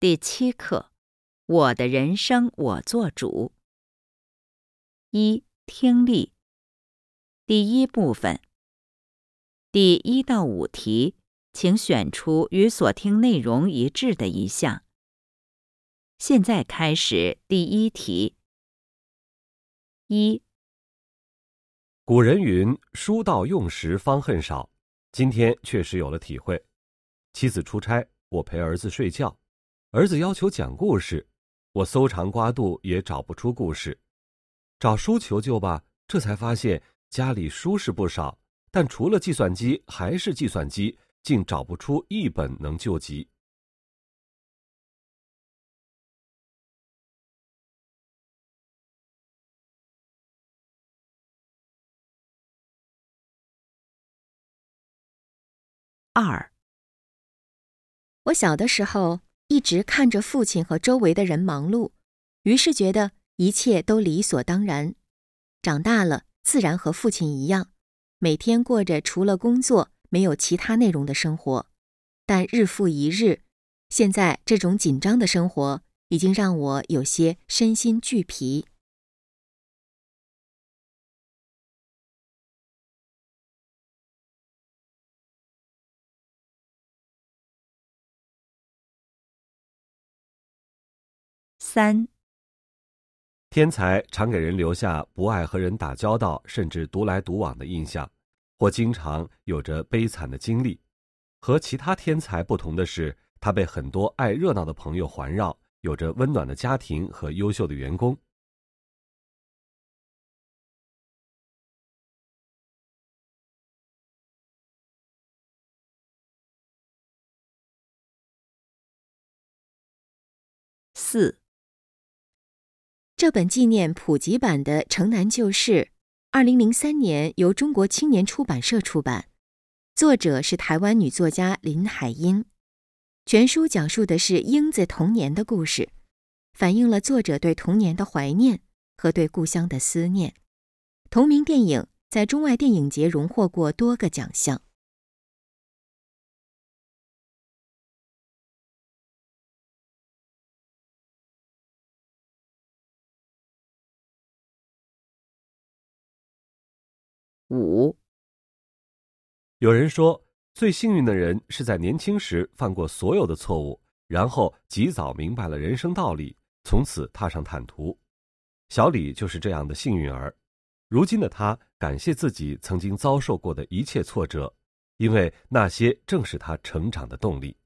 第七课：我的人生我做主。一、听力。第一部分。第一到五题，请选出与所听内容一致的一项。现在开始第一题。一、古人云：“书到用时方恨少。”今天确实有了体会。妻子出差，我陪儿子睡觉。儿子要求讲故事，我搜肠刮肚也找不出故事，找书求救吧，这才发现家里书是不少，但除了计算机还是计算机，竟找不出一本能救急。二，我小的时候。一直看着父亲和周围的人忙碌，于是觉得一切都理所当然。长大了，自然和父亲一样，每天过着除了工作没有其他内容的生活。但日复一日，现在这种紧张的生活已经让我有些身心俱疲。三，天才常给人留下不爱和人打交道，甚至独来独往的印象，或经常有着悲惨的经历。和其他天才不同的是，他被很多爱热闹的朋友环绕，有着温暖的家庭和优秀的员工。四。这本纪念普及版的《城南旧事》，二零零三年由中国青年出版社出版，作者是台湾女作家林海音。全书讲述的是英子童年的故事，反映了作者对童年的怀念和对故乡的思念。同名电影在中外电影节荣获过多个奖项。五，有人说，最幸运的人是在年轻时犯过所有的错误，然后及早明白了人生道理，从此踏上坦途。小李就是这样的幸运儿。如今的他感谢自己曾经遭受过的一切挫折，因为那些正是他成长的动力。